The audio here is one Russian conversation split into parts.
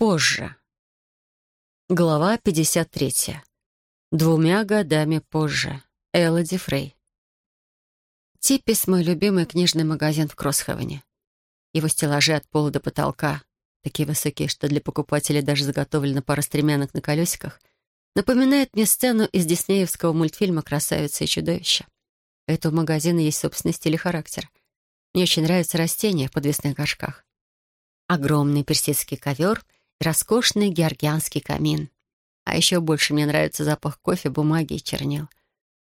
Позже. Глава 53. Двумя годами позже. Элоди Фрей. Типис — мой любимый книжный магазин в Кроссхевене. Его стеллажи от пола до потолка, такие высокие, что для покупателей даже заготовлена пара стремянок на колесиках, напоминает мне сцену из диснеевского мультфильма «Красавица и чудовище». У этого магазина есть собственный стиль и характер. Мне очень нравятся растения в подвесных горшках. Огромный персидский ковер — роскошный георгианский камин. А еще больше мне нравится запах кофе, бумаги и чернил.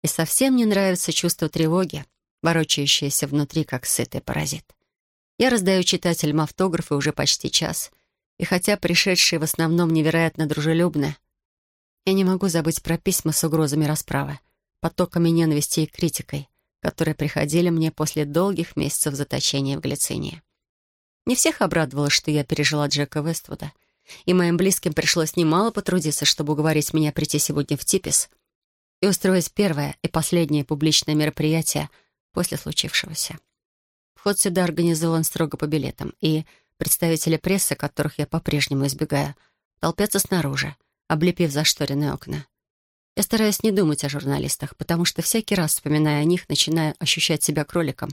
И совсем не нравится чувство тревоги, ворочающееся внутри, как сытый паразит. Я раздаю читателям автографы уже почти час, и хотя пришедшие в основном невероятно дружелюбны, я не могу забыть про письма с угрозами расправы, потоками ненависти и критикой, которые приходили мне после долгих месяцев заточения в Глицинии. Не всех обрадовало, что я пережила Джека Вествуда — и моим близким пришлось немало потрудиться, чтобы уговорить меня прийти сегодня в Типис и устроить первое и последнее публичное мероприятие после случившегося. Вход сюда организован строго по билетам, и представители прессы, которых я по-прежнему избегаю, толпятся снаружи, облепив зашторенные окна. Я стараюсь не думать о журналистах, потому что всякий раз, вспоминая о них, начинаю ощущать себя кроликом,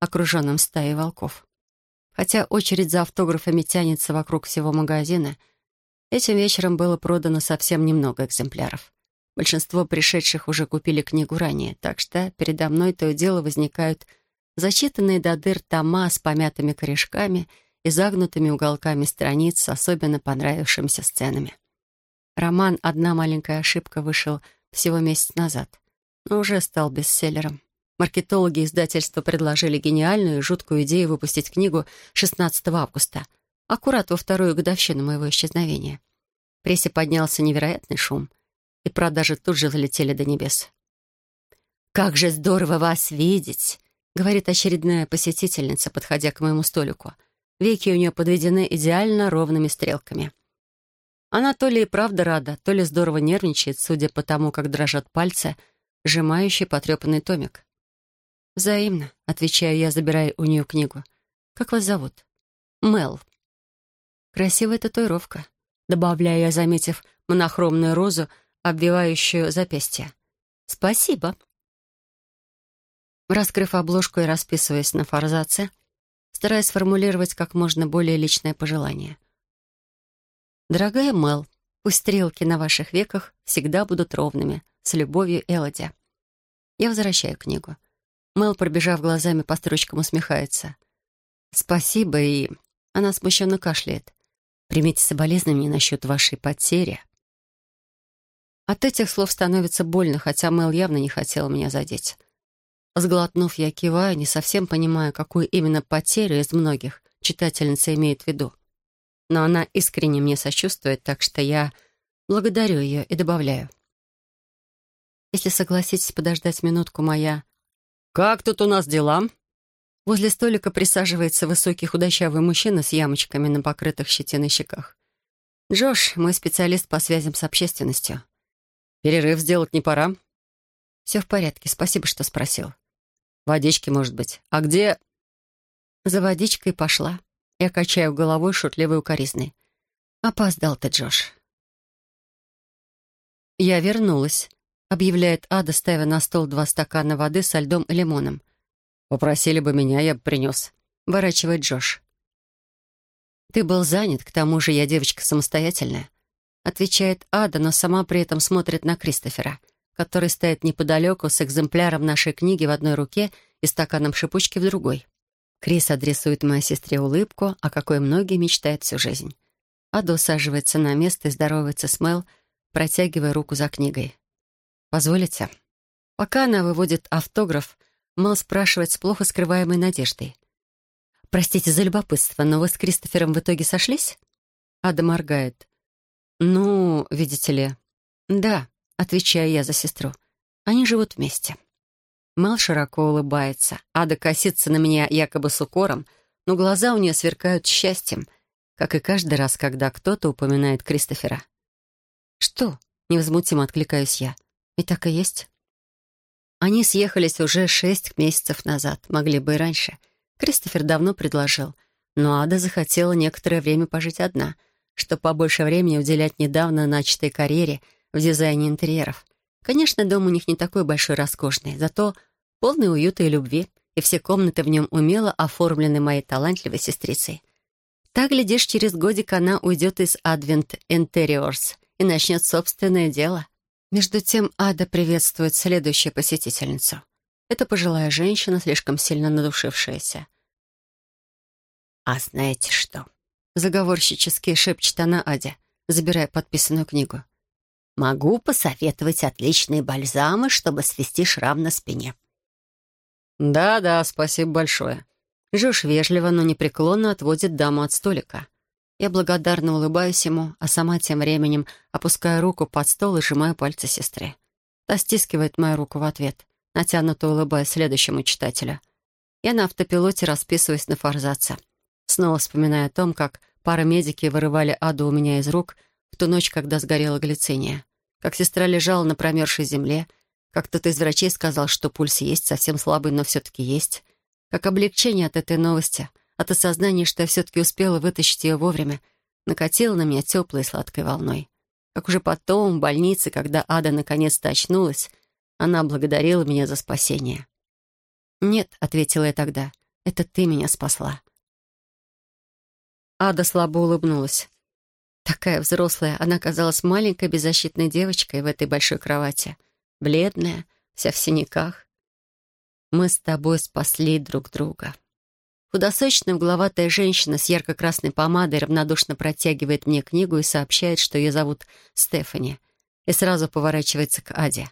окруженным стаей волков. Хотя очередь за автографами тянется вокруг всего магазина, этим вечером было продано совсем немного экземпляров. Большинство пришедших уже купили книгу ранее, так что передо мной то и дело возникают зачитанные до дыр тома с помятыми корешками и загнутыми уголками страниц с особенно понравившимися сценами. Роман «Одна маленькая ошибка» вышел всего месяц назад, но уже стал бестселлером. Маркетологи издательства предложили гениальную и жуткую идею выпустить книгу 16 августа, аккурат во вторую годовщину моего исчезновения. В прессе поднялся невероятный шум, и продажи тут же залетели до небес. «Как же здорово вас видеть!» — говорит очередная посетительница, подходя к моему столику. Веки у нее подведены идеально ровными стрелками. Она то ли и правда рада, то ли здорово нервничает, судя по тому, как дрожат пальцы, сжимающий потрепанный томик. «Взаимно», — отвечаю я, забирая у нее книгу. «Как вас зовут?» «Мел». «Красивая татуировка», — добавляю я, заметив монохромную розу, обвивающую запястье. «Спасибо». Раскрыв обложку и расписываясь на форзаце, стараясь сформулировать как можно более личное пожелание. «Дорогая Мел, пусть стрелки на ваших веках всегда будут ровными. С любовью, Элоди». Я возвращаю книгу. Мел, пробежав глазами по строчкам, усмехается. «Спасибо, и...» Она смущенно кашляет. «Примите соболезнования насчет вашей потери». От этих слов становится больно, хотя Мел явно не хотела меня задеть. Сглотнув, я киваю, не совсем понимая, какую именно потерю из многих читательница имеет в виду. Но она искренне мне сочувствует, так что я благодарю ее и добавляю. Если согласитесь подождать минутку, моя «Как тут у нас дела?» Возле столика присаживается высокий худощавый мужчина с ямочками на покрытых щетиной щеках. «Джош, мой специалист по связям с общественностью». «Перерыв сделать не пора?» «Все в порядке, спасибо, что спросил». «Водички, может быть. А где...» За водичкой пошла. Я качаю головой шутливой укоризной. «Опоздал ты, Джош». Я вернулась объявляет Ада, ставя на стол два стакана воды со льдом и лимоном. «Попросили бы меня, я бы принес», — ворачивает Джош. «Ты был занят, к тому же я девочка самостоятельная», — отвечает Ада, но сама при этом смотрит на Кристофера, который стоит неподалеку с экземпляром нашей книги в одной руке и стаканом шипучки в другой. Крис адресует моей сестре улыбку, о какой многие мечтают всю жизнь. Ада усаживается на место и здоровается с Мел, протягивая руку за книгой. «Позволите?» Пока она выводит автограф, Мэл спрашивает с плохо скрываемой надеждой. «Простите за любопытство, но вы с Кристофером в итоге сошлись?» Ада моргает. «Ну, видите ли...» «Да», — отвечаю я за сестру. «Они живут вместе». Мэл широко улыбается. Ада косится на меня якобы с укором, но глаза у нее сверкают счастьем, как и каждый раз, когда кто-то упоминает Кристофера. «Что?» — невозмутимо откликаюсь я. И так и есть. Они съехались уже шесть месяцев назад, могли бы и раньше. Кристофер давно предложил, но Ада захотела некоторое время пожить одна, чтобы побольше времени уделять недавно начатой карьере в дизайне интерьеров. Конечно, дом у них не такой большой роскошный, зато полный уюта и любви, и все комнаты в нем умело оформлены моей талантливой сестрицей. Так, глядишь, через годик она уйдет из Advent Interiors и начнет собственное дело. Между тем Ада приветствует следующую посетительницу. Это пожилая женщина, слишком сильно надушившаяся. «А знаете что?» — заговорщически шепчет она Аде, забирая подписанную книгу. «Могу посоветовать отличные бальзамы, чтобы свести шрам на спине». «Да-да, спасибо большое». Жош вежливо, но непреклонно отводит даму от столика. Я благодарно улыбаюсь ему, а сама тем временем опускаю руку под стол и сжимаю пальцы сестры. Та стискивает мою руку в ответ, натянуто улыбаясь следующему читателю. Я на автопилоте расписываюсь на форзаце. Снова вспоминая о том, как парамедики вырывали аду у меня из рук в ту ночь, когда сгорела глициния. Как сестра лежала на промерзшей земле, как кто-то из врачей сказал, что пульс есть, совсем слабый, но все-таки есть. Как облегчение от этой новости, от осознания, что я все-таки успела вытащить ее вовремя, накатило на меня теплой сладкой волной. Как уже потом, в больнице, когда Ада наконец-то очнулась, она благодарила меня за спасение. «Нет», — ответила я тогда, — «это ты меня спасла». Ада слабо улыбнулась. Такая взрослая, она казалась маленькой беззащитной девочкой в этой большой кровати. Бледная, вся в синяках. Мы с тобой спасли друг друга. Худосочная угловатая женщина с ярко-красной помадой равнодушно протягивает мне книгу и сообщает, что ее зовут Стефани, и сразу поворачивается к Аде.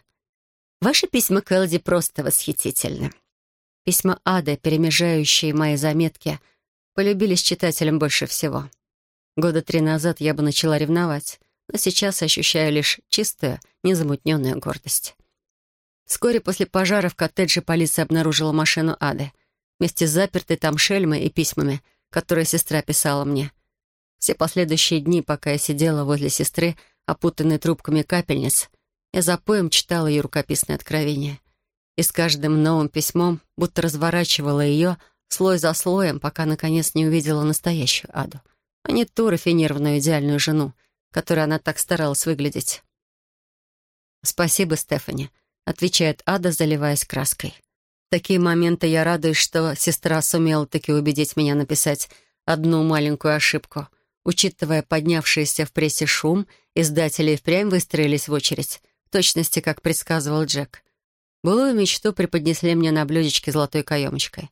«Ваши письма к Элди просто восхитительны. Письма Ады, перемежающие мои заметки — полюбились читателям больше всего. Года три назад я бы начала ревновать, но сейчас ощущаю лишь чистую, незамутненную гордость. Вскоре после пожара в коттедже полиция обнаружила машину Ады вместе с запертой там шельмой и письмами, которые сестра писала мне. Все последующие дни, пока я сидела возле сестры, опутанной трубками капельниц, я за поем читала ее рукописное откровение. И с каждым новым письмом, будто разворачивала ее, слой за слоем, пока, наконец, не увидела настоящую Аду, а не ту рафинированную идеальную жену, которой она так старалась выглядеть. «Спасибо, Стефани», — отвечает Ада, заливаясь краской. Такие моменты я радуюсь, что сестра сумела таки убедить меня написать одну маленькую ошибку. Учитывая поднявшийся в прессе шум, издатели впрямь выстроились в очередь, в точности, как предсказывал Джек. Былую мечту преподнесли мне на блюдечке золотой каемочкой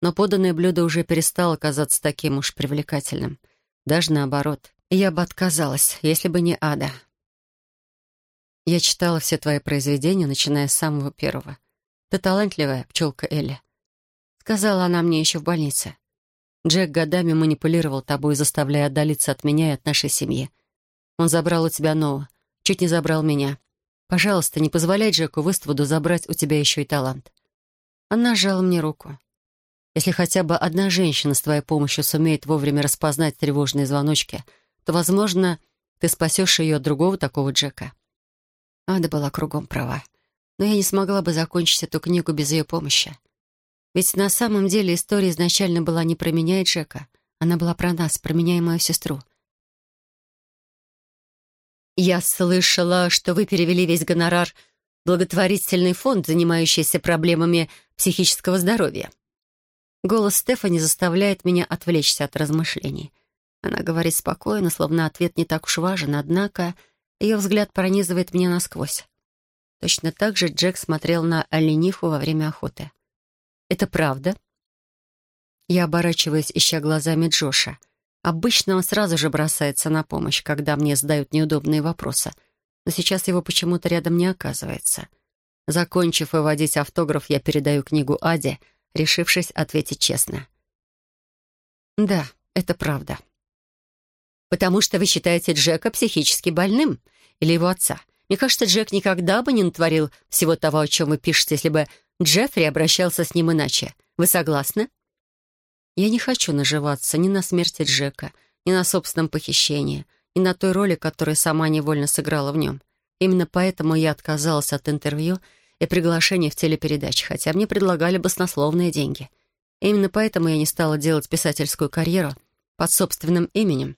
но поданное блюдо уже перестало казаться таким уж привлекательным. Даже наоборот. Я бы отказалась, если бы не Ада. Я читала все твои произведения, начиная с самого первого. Ты талантливая, пчелка Элли. Сказала она мне еще в больнице. Джек годами манипулировал тобой, заставляя отдалиться от меня и от нашей семьи. Он забрал у тебя Ноа, чуть не забрал меня. Пожалуйста, не позволяй Джеку Вествуду забрать у тебя еще и талант. Она сжала мне руку. Если хотя бы одна женщина с твоей помощью сумеет вовремя распознать тревожные звоночки, то, возможно, ты спасешь ее от другого такого Джека. Ада была кругом права. Но я не смогла бы закончить эту книгу без ее помощи. Ведь на самом деле история изначально была не про меня и Джека. Она была про нас, про меня и мою сестру. «Я слышала, что вы перевели весь гонорар в благотворительный фонд, занимающийся проблемами психического здоровья», Голос Стефани заставляет меня отвлечься от размышлений. Она говорит спокойно, словно ответ не так уж важен, однако ее взгляд пронизывает меня насквозь. Точно так же Джек смотрел на олениху во время охоты. «Это правда?» Я оборачиваюсь, ища глазами Джоша. Обычно он сразу же бросается на помощь, когда мне задают неудобные вопросы, но сейчас его почему-то рядом не оказывается. Закончив выводить автограф, я передаю книгу Аде — решившись ответить честно. «Да, это правда». «Потому что вы считаете Джека психически больным? Или его отца? Мне кажется, Джек никогда бы не натворил всего того, о чем вы пишете, если бы Джеффри обращался с ним иначе. Вы согласны?» «Я не хочу наживаться ни на смерти Джека, ни на собственном похищении, ни на той роли, которую сама невольно сыграла в нем. Именно поэтому я отказалась от интервью и приглашение в телепередачи, хотя мне предлагали баснословные деньги. именно поэтому я не стала делать писательскую карьеру под собственным именем.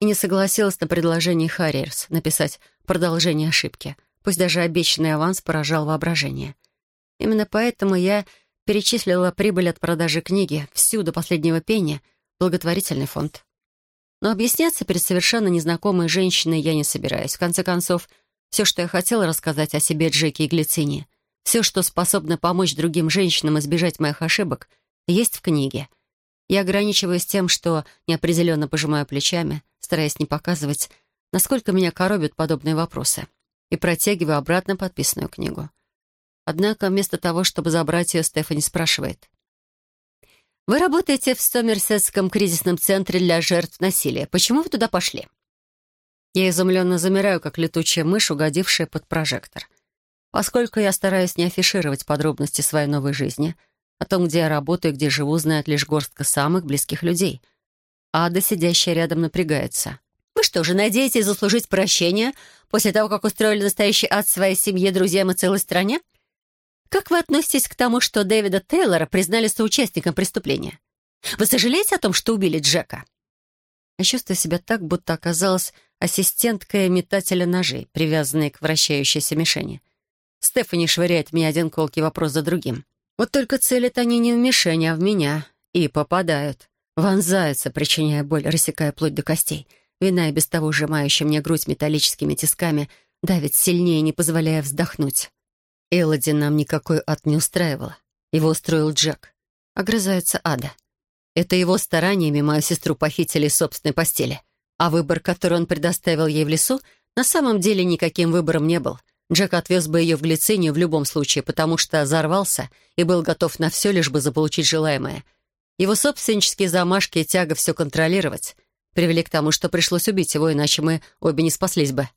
и не согласилась на предложение Харриерс написать продолжение ошибки, пусть даже обещанный аванс поражал воображение. Именно поэтому я перечислила прибыль от продажи книги всю до последнего пения благотворительный фонд. Но объясняться перед совершенно незнакомой женщиной я не собираюсь. В конце концов, все, что я хотела рассказать о себе Джеки и Глицине, все, что способно помочь другим женщинам избежать моих ошибок, есть в книге. Я ограничиваюсь тем, что неопределенно пожимаю плечами, стараясь не показывать, насколько меня коробят подобные вопросы, и протягиваю обратно подписанную книгу. Однако вместо того, чтобы забрать ее, Стефани спрашивает. «Вы работаете в Сомерсетском кризисном центре для жертв насилия. Почему вы туда пошли?» Я изумленно замираю, как летучая мышь, угодившая под прожектор. Поскольку я стараюсь не афишировать подробности своей новой жизни, о том, где я работаю и где живу, знает лишь горстка самых близких людей. Ада, сидящая рядом, напрягается. «Вы что же, надеетесь заслужить прощение после того, как устроили настоящий ад своей семье, друзьям и целой стране? Как вы относитесь к тому, что Дэвида Тейлора признали соучастником преступления? Вы сожалеете о том, что убили Джека?» Я чувствую себя так, будто оказалась ассистенткой метателя ножей, привязанной к вращающейся мишени. Стефани швыряет мне один колкий вопрос за другим. Вот только целят они не в мишень, а в меня. И попадают. Вонзаются, причиняя боль, рассекая плоть до костей. Вина и без того сжимающая мне грудь металлическими тисками давит сильнее, не позволяя вздохнуть. Элоди нам никакой ад не устраивала. Его устроил Джек. Огрызается Ада. Это его стараниями мою сестру похитили из собственной постели. А выбор, который он предоставил ей в лесу, на самом деле никаким выбором не был — Джек отвез бы ее в глицинию в любом случае, потому что взорвался и был готов на все, лишь бы заполучить желаемое. Его собственнические замашки и тяга все контролировать привели к тому, что пришлось убить его, иначе мы обе не спаслись бы.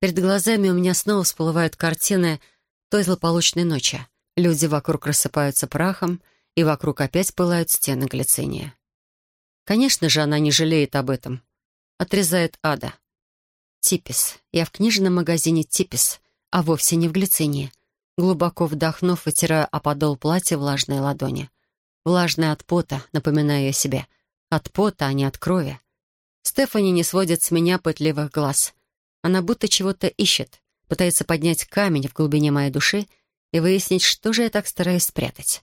Перед глазами у меня снова всплывают картины той злополучной ночи. Люди вокруг рассыпаются прахом, и вокруг опять пылают стены глициния. Конечно же, она не жалеет об этом. Отрезает ада. Типис. Я в книжном магазине Типис, а вовсе не в глицинии. Глубоко вдохнув, вытираю о подол платья влажные ладони. Влажные от пота, напоминаю я себе. От пота, а не от крови. Стефани не сводит с меня пытливых глаз. Она будто чего-то ищет, пытается поднять камень в глубине моей души и выяснить, что же я так стараюсь спрятать.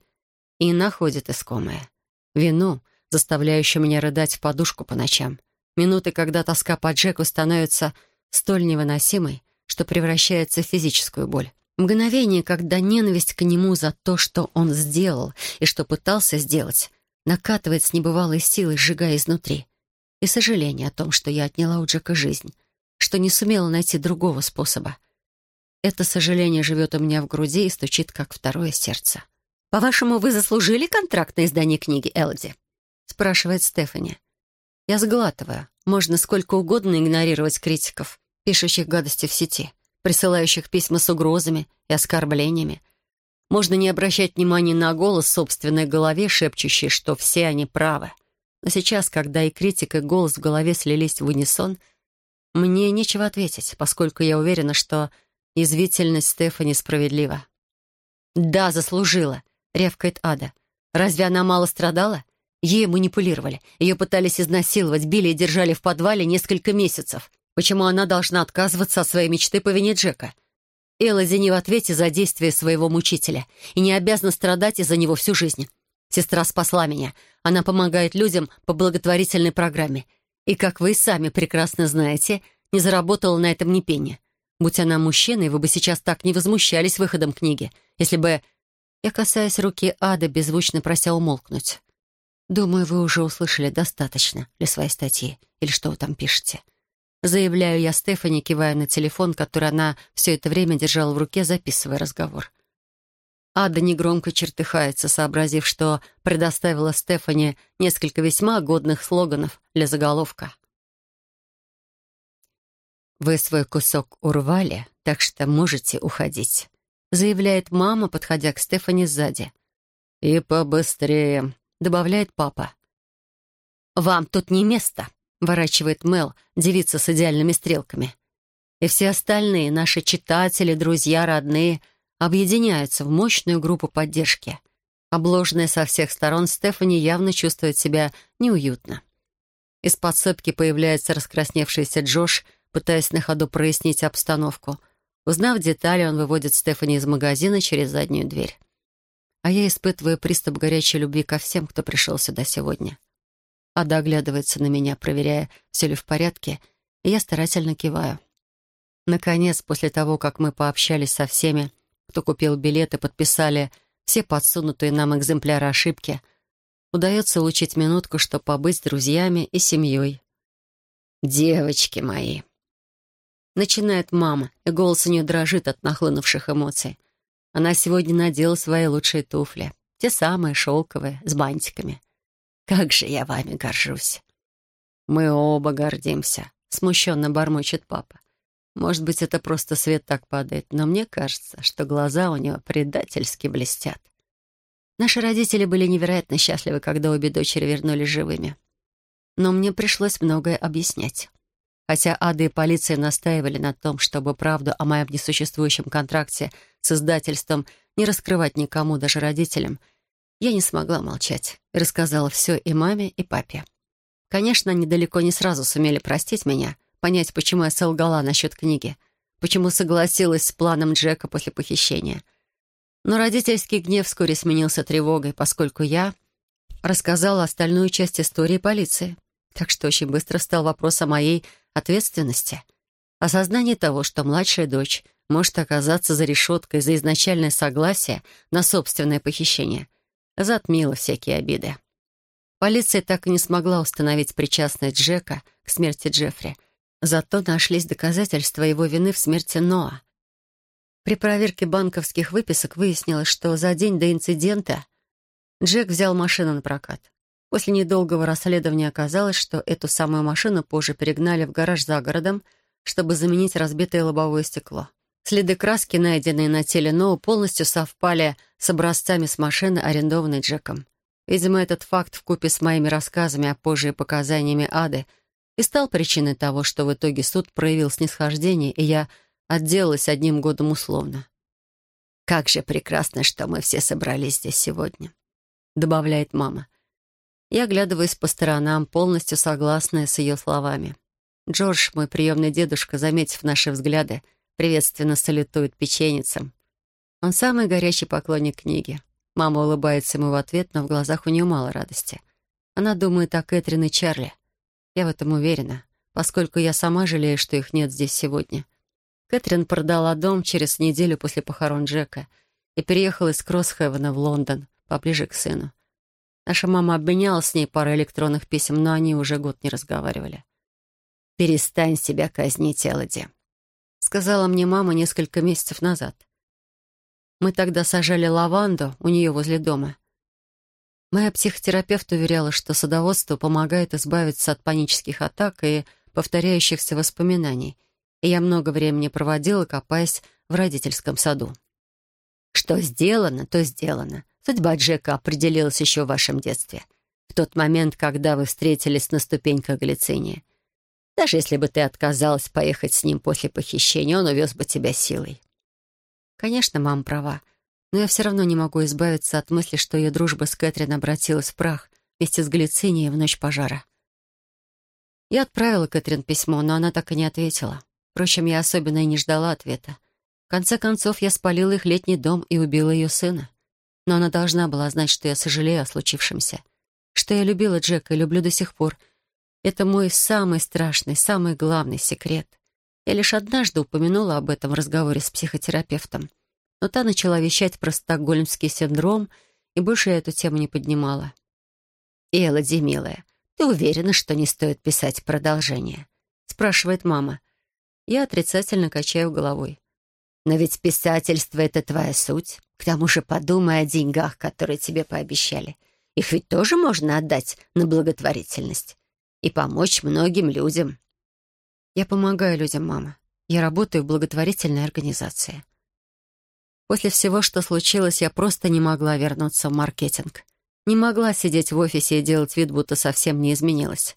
И находит искомое. Вину, заставляющую меня рыдать в подушку по ночам. Минуты, когда тоска по Джеку становится столь невыносимой, что превращается в физическую боль. Мгновение, когда ненависть к нему за то, что он сделал и что пытался сделать, накатывает с небывалой силой, сжигая изнутри. И сожаление о том, что я отняла у Джека жизнь, что не сумела найти другого способа. Это сожаление живет у меня в груди и стучит, как второе сердце. «По-вашему, вы заслужили контракт на издание книги, Элди?» — спрашивает Стефани. Я сглатываю. Можно сколько угодно игнорировать критиков, пишущих гадости в сети, присылающих письма с угрозами и оскорблениями. Можно не обращать внимания на голос в собственной голове, шепчущий, что все они правы. Но сейчас, когда и критика, и голос в голове слились в унисон, мне нечего ответить, поскольку я уверена, что язвительность Стефани справедлива. «Да, заслужила», — ревкает Ада. «Разве она мало страдала? Ей манипулировали. Ее пытались изнасиловать, били и держали в подвале несколько месяцев. Почему она должна отказываться от своей мечты по вине Джека? Элоди не в ответе за действия своего мучителя и не обязана страдать из-за него всю жизнь. Сестра спасла меня. Она помогает людям по благотворительной программе. И, как вы сами прекрасно знаете, не заработала на этом ни пени. Будь она мужчиной, вы бы сейчас так не возмущались выходом книги, если бы... Я касаюсь руки Ада, беззвучно прося умолкнуть. «Думаю, вы уже услышали достаточно для своей статьи. Или что вы там пишете?» Заявляю я Стефани, кивая на телефон, который она все это время держала в руке, записывая разговор. Ада негромко чертыхается, сообразив, что предоставила Стефани несколько весьма годных слоганов для заголовка. «Вы свой кусок урвали, так что можете уходить», заявляет мама, подходя к Стефани сзади. «И побыстрее», — добавляет папа. «Вам тут не место», — ворачивает Мел, девица с идеальными стрелками. И все остальные, наши читатели, друзья, родные, объединяются в мощную группу поддержки. Обложенная со всех сторон, Стефани явно чувствует себя неуютно. Из подсыпки появляется раскрасневшийся Джош, пытаясь на ходу прояснить обстановку. Узнав детали, он выводит Стефани из магазина через заднюю дверь. А я испытываю приступ горячей любви ко всем, кто пришел сюда сегодня. Ада оглядывается на меня, проверяя, все ли в порядке, и я старательно киваю. Наконец, после того, как мы пообщались со всеми, кто купил билеты, подписали все подсунутые нам экземпляры ошибки, удается улучшить минутку, чтобы побыть с друзьями и семьей. «Девочки мои!» Начинает мама, и голос у нее дрожит от нахлынувших эмоций. Она сегодня надела свои лучшие туфли. Те самые, шелковые, с бантиками. Как же я вами горжусь. Мы оба гордимся, смущенно бормочет папа. Может быть, это просто свет так падает, но мне кажется, что глаза у него предательски блестят. Наши родители были невероятно счастливы, когда обе дочери вернулись живыми. Но мне пришлось многое объяснять. Хотя Ада и полиция настаивали на том, чтобы правду о моем несуществующем контракте с издательством не раскрывать никому, даже родителям, я не смогла молчать рассказала все и маме, и папе. Конечно, они далеко не сразу сумели простить меня — понять, почему я солгала насчет книги, почему согласилась с планом Джека после похищения. Но родительский гнев вскоре сменился тревогой, поскольку я рассказала остальную часть истории полиции. Так что очень быстро стал вопрос о моей ответственности. Осознание того, что младшая дочь может оказаться за решеткой за изначальное согласие на собственное похищение, затмило всякие обиды. Полиция так и не смогла установить причастность Джека к смерти Джеффри — Зато нашлись доказательства его вины в смерти Ноа. При проверке банковских выписок выяснилось, что за день до инцидента Джек взял машину на прокат. После недолгого расследования оказалось, что эту самую машину позже перегнали в гараж за городом, чтобы заменить разбитое лобовое стекло. Следы краски, найденные на теле Ноу, полностью совпали с образцами с машины, арендованной Джеком. Видимо, этот факт вкупе с моими рассказами, а позже и показаниями Ады — и стал причиной того, что в итоге суд проявил снисхождение, и я отделалась одним годом условно. «Как же прекрасно, что мы все собрались здесь сегодня», — добавляет мама. Я оглядываюсь по сторонам, полностью согласная с ее словами. Джордж, мой приемный дедушка, заметив наши взгляды, приветственно салютует печеницам. Он самый горячий поклонник книги. Мама улыбается ему в ответ, но в глазах у нее мало радости. Она думает о Кэтрин и Чарли — я в этом уверена, поскольку я сама жалею, что их нет здесь сегодня. Кэтрин продала дом через неделю после похорон Джека и переехала из Кроссхевена в Лондон, поближе к сыну. Наша мама обменяла с ней пару электронных писем, но они уже год не разговаривали. «Перестань себя казнить, Элоди», — сказала мне мама несколько месяцев назад. Мы тогда сажали лаванду у нее возле дома — Моя психотерапевт уверяла, что садоводство помогает избавиться от панических атак и повторяющихся воспоминаний, и я много времени проводила, копаясь в родительском саду. Что сделано, то сделано. Судьба Джека определилась еще в вашем детстве, в тот момент, когда вы встретились на ступеньках глициния. Даже если бы ты отказалась поехать с ним после похищения, он увез бы тебя силой. Конечно, мама права но я все равно не могу избавиться от мысли, что ее дружба с Кэтрин обратилась в прах вместе с Галицинией в ночь пожара. Я отправила Кэтрин письмо, но она так и не ответила. Впрочем, я особенно и не ждала ответа. В конце концов, я спалила их летний дом и убила ее сына. Но она должна была знать, что я сожалею о случившемся. Что я любила Джека и люблю до сих пор. Это мой самый страшный, самый главный секрет. Я лишь однажды упомянула об этом в разговоре с психотерапевтом но та начала вещать про стокгольмский синдром, и больше я эту тему не поднимала. «Элоди, милая, ты уверена, что не стоит писать продолжение?» — спрашивает мама. Я отрицательно качаю головой. «Но ведь писательство — это твоя суть. К тому же подумай о деньгах, которые тебе пообещали. Их ведь тоже можно отдать на благотворительность и помочь многим людям». «Я помогаю людям, мама. Я работаю в благотворительной организации». После всего, что случилось, я просто не могла вернуться в маркетинг. Не могла сидеть в офисе и делать вид, будто совсем не изменилась.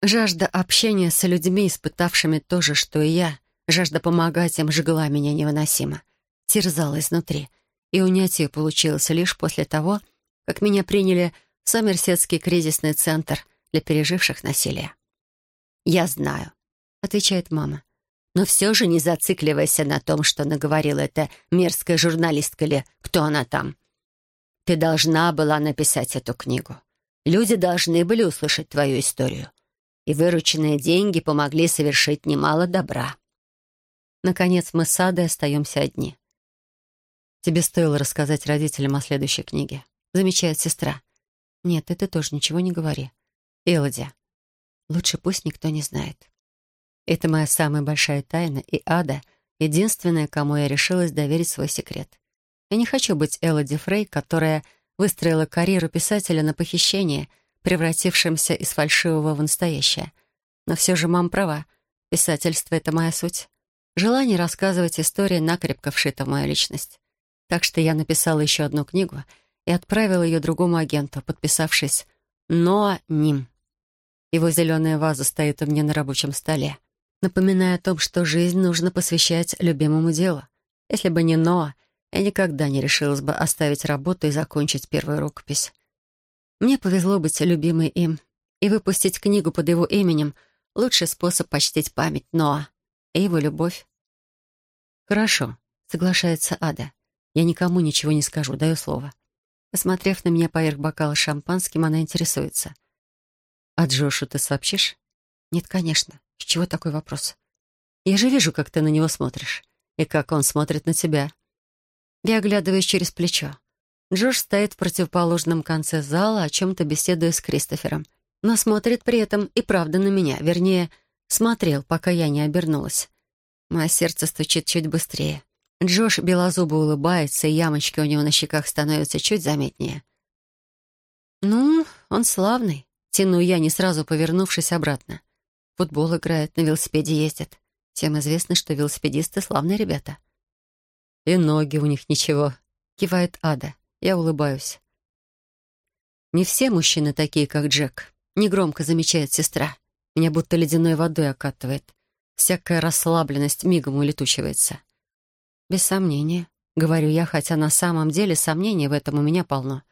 Жажда общения с людьми, испытавшими то же, что и я, жажда помогать им жгла меня невыносимо, терзала изнутри. И унять ее получилось лишь после того, как меня приняли в Сомерсетский кризисный центр, для переживших насилие. «Я знаю», — отвечает мама. «Но все же не зацикливайся на том, что наговорила эта мерзкая журналистка или кто она там. Ты должна была написать эту книгу. Люди должны были услышать твою историю. И вырученные деньги помогли совершить немало добра». Наконец мы с Адой остаемся одни. «Тебе стоило рассказать родителям о следующей книге», — замечает сестра. «Нет, ты тоже ничего не говори. Элоди, лучше пусть никто не знает. Это моя самая большая тайна, и Ада — единственная, кому я решилась доверить свой секрет. Я не хочу быть Элоди Фрей, которая выстроила карьеру писателя на похищение, превратившемся из фальшивого в настоящее. Но все же мам права. Писательство — это моя суть. Желание рассказывать истории накрепко вшито в мою личность. Так что я написала еще одну книгу и отправила ее другому агенту, подписавшись «Ноа Ним». Его зеленая ваза стоит у меня на рабочем столе, напоминая о том, что жизнь нужно посвящать любимому делу. Если бы не Ноа, я никогда не решилась бы оставить работу и закончить первую рукопись. Мне повезло быть любимой им, и выпустить книгу под его именем — лучший способ почтить память Ноа и его любовь. «Хорошо», — соглашается Ада. «Я никому ничего не скажу, даю слово». Посмотрев на меня поверх бокала шампанским, она интересуется. «А Джошу ты сообщишь?» «Нет, конечно. С чего такой вопрос?» «Я же вижу, как ты на него смотришь, и как он смотрит на тебя». Я оглядываюсь через плечо. Джош стоит в противоположном конце зала, о чем-то беседуя с Кристофером, но смотрит при этом и правда на меня, вернее, смотрел, пока я не обернулась. Мое сердце стучит чуть быстрее. Джош белозубо улыбается, и ямочки у него на щеках становятся чуть заметнее. «Ну, он славный», — тяну я, не сразу повернувшись обратно. Футбол играет, на велосипеде ездит. Всем известно, что велосипедисты — славные ребята. «И ноги у них ничего», — кивает Ада. Я улыбаюсь. «Не все мужчины такие, как Джек», — негромко замечает сестра. Меня будто ледяной водой окатывает. Всякая расслабленность мигом улетучивается. «Без сомнения», — говорю я, хотя на самом деле сомнений в этом у меня полно.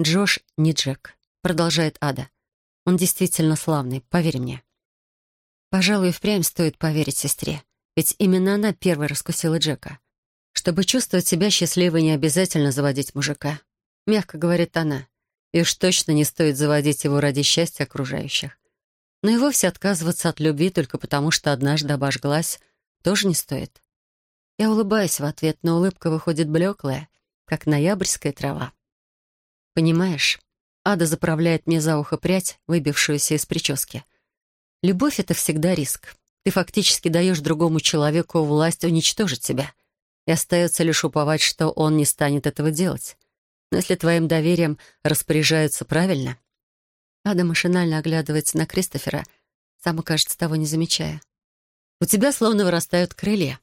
«Джош не Джек», — продолжает Ада. «Он действительно славный, поверь мне». Пожалуй, впрямь стоит поверить сестре, ведь именно она первой раскусила Джека. Чтобы чувствовать себя счастливой, не обязательно заводить мужика. Мягко говорит она. И уж точно не стоит заводить его ради счастья окружающих. Но и вовсе отказываться от любви только потому, что однажды обожглась, тоже не стоит. Я улыбаюсь в ответ, но улыбка выходит блеклая, как ноябрьская трава. Понимаешь, Ада заправляет мне за ухо прядь, выбившуюся из прически. Любовь — это всегда риск. Ты фактически даешь другому человеку власть уничтожить тебя. И остается лишь уповать, что он не станет этого делать. Но если твоим доверием распоряжаются правильно, Ада машинально оглядывается на Кристофера, сам, кажется, того не замечая. «У тебя словно вырастают крылья».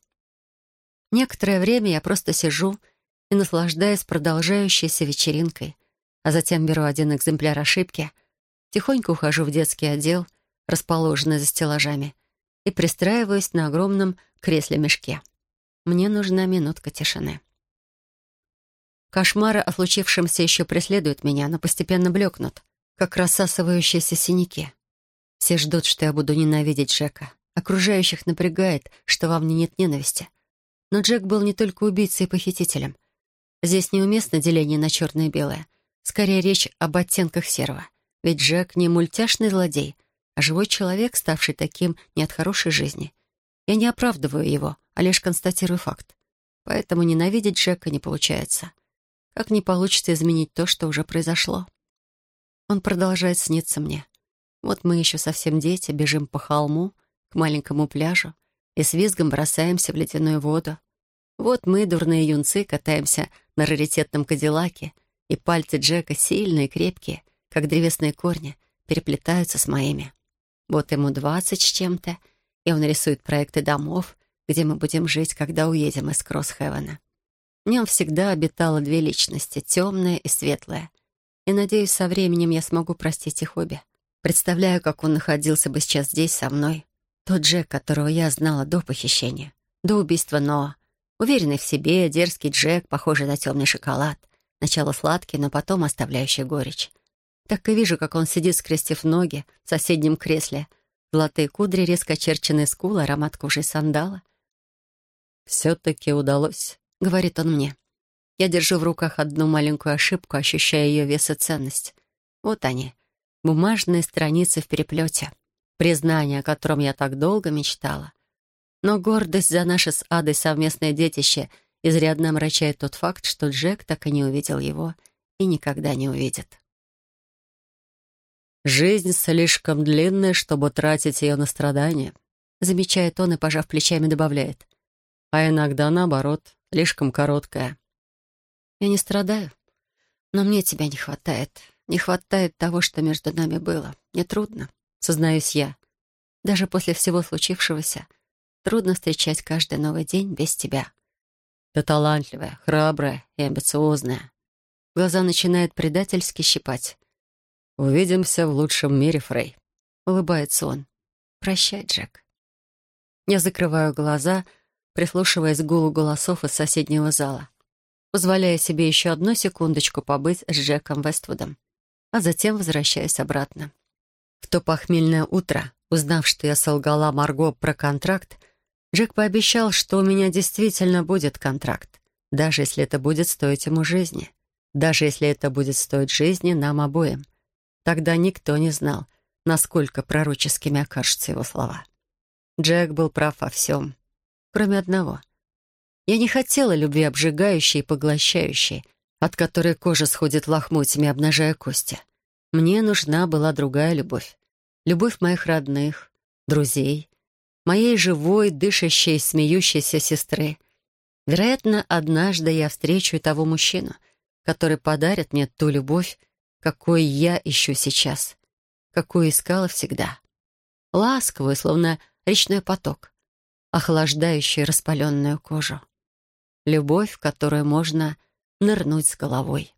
Некоторое время я просто сижу и наслаждаюсь продолжающейся вечеринкой, а затем беру один экземпляр ошибки, тихонько ухожу в детский отдел, расположенный за стеллажами, и пристраиваюсь на огромном кресле-мешке. Мне нужна минутка тишины. Кошмары о случившемся еще преследуют меня, но постепенно блекнут — как рассасывающиеся синяки. Все ждут, что я буду ненавидеть Джека. Окружающих напрягает, что во мне нет ненависти. Но Джек был не только убийцей и похитителем. Здесь неуместно деление на черное и белое. Скорее речь об оттенках серого. Ведь Джек не мультяшный злодей, а живой человек, ставший таким не от хорошей жизни. Я не оправдываю его, а лишь констатирую факт. Поэтому ненавидеть Джека не получается. Как не получится изменить то, что уже произошло. Он продолжает сниться мне. Вот мы еще совсем дети, бежим по холму, к маленькому пляжу и с визгом бросаемся в ледяную воду. Вот мы, дурные юнцы, катаемся на раритетном кадиллаке, и пальцы Джека сильные, крепкие, как древесные корни, переплетаются с моими. Вот ему двадцать с чем-то, и он рисует проекты домов, где мы будем жить, когда уедем из Кроссхевена. В нем всегда обитало две личности, темная и светлая — и надеюсь, со временем я смогу простить их обе. Представляю, как он находился бы сейчас здесь со мной. Тот Джек, которого я знала до похищения, до убийства Ноа. Уверенный в себе, дерзкий Джек, похожий на темный шоколад. Сначала сладкий, но потом оставляющий горечь. Так и вижу, как он сидит, скрестив ноги в соседнем кресле. Золотые кудри, резко очерченные скулы, аромат кожи сандала. «Все-таки удалось», — говорит он мне. Я держу в руках одну маленькую ошибку, ощущая ее вес и ценность. Вот они, бумажные страницы в переплете. Признание, о котором я так долго мечтала. Но гордость за наше с Адой совместное детище изрядно омрачает тот факт, что Джек так и не увидел его и никогда не увидит. «Жизнь слишком длинная, чтобы тратить ее на страдания», замечает он и, пожав плечами, добавляет. «А иногда, наоборот, слишком короткая». «Я не страдаю, но мне тебя не хватает. Не хватает того, что между нами было. Мне трудно, сознаюсь я. Даже после всего случившегося трудно встречать каждый новый день без тебя. Ты талантливая, храбрая и амбициозная». Глаза начинают предательски щипать. «Увидимся в лучшем мире, Фрей», — улыбается он. «Прощай, Джек». Я закрываю глаза, прислушиваясь к гулу голосов из соседнего зала, позволяя себе еще одну секундочку побыть с Джеком Вествудом, а затем возвращаюсь обратно. В то похмельное утро, узнав, что я солгала Марго про контракт, Джек пообещал, что у меня действительно будет контракт, даже если это будет стоить ему жизни, даже если это будет стоить жизни нам обоим — Тогда никто не знал, насколько пророческими окажутся его слова. Джек был прав во всем, кроме одного. Я не хотела любви обжигающей и поглощающей, от которой кожа сходит лохмотьями, обнажая кости. Мне нужна была другая любовь. Любовь моих родных, друзей, моей живой, дышащей, смеющейся сестры. Вероятно, однажды я встречу того мужчину, который подарит мне ту любовь, какой я ищу сейчас, какую искала всегда. Ласковую, словно речной поток, охлаждающую распаленную кожу. Любовь, в которую можно нырнуть с головой.